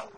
our